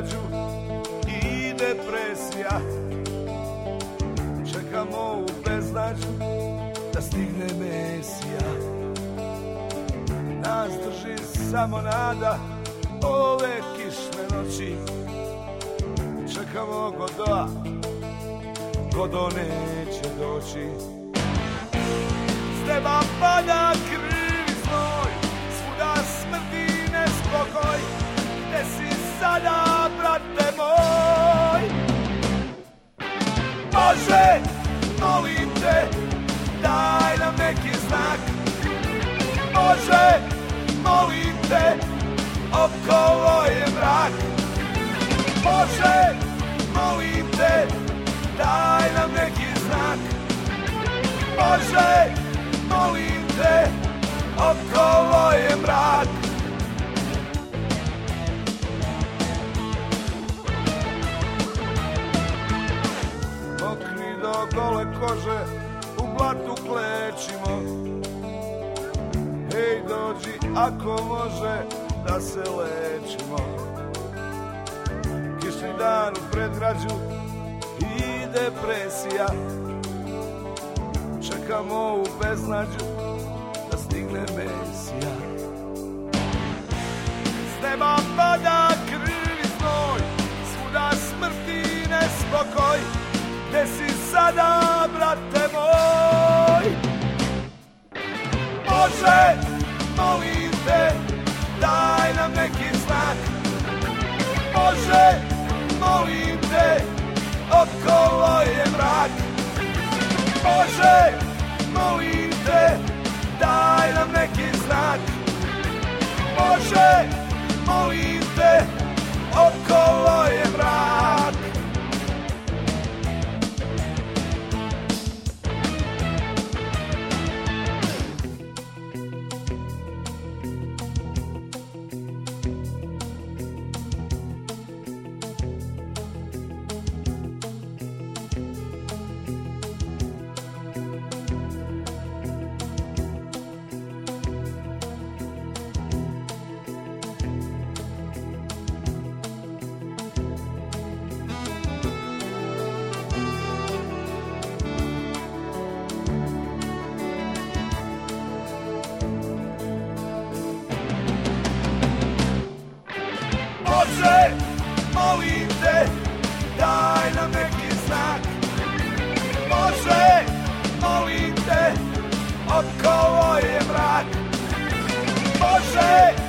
predgrađu i depresija Čekamo u beznađu da stigne Mesija. Nas drži samo nada ove kišne noći. Čekamo Godoa, Godo neće doći. S neba pada Bože, molim te, daj nam neki znak. Bože, molim te, okolo je mrak. Bože, molim te, daj nam neki znak. Bože, molim te, okolo je mrak Do gole kože, u blatu klečimo. Hej, dođi ako može da se lečimo. Kišni dan u predgrađu i depresija Čekamo u beznađu da stigne Mesija. S pada brate moj? Bože, molim te, daj nam neki znak. Bože, molim te, okolo je mrak. Bože, molim te, daj nam neki znak. Bože, molim Bože, molim te, daj nam neki znak. Bože, molim te, okolo je mrak. Bože,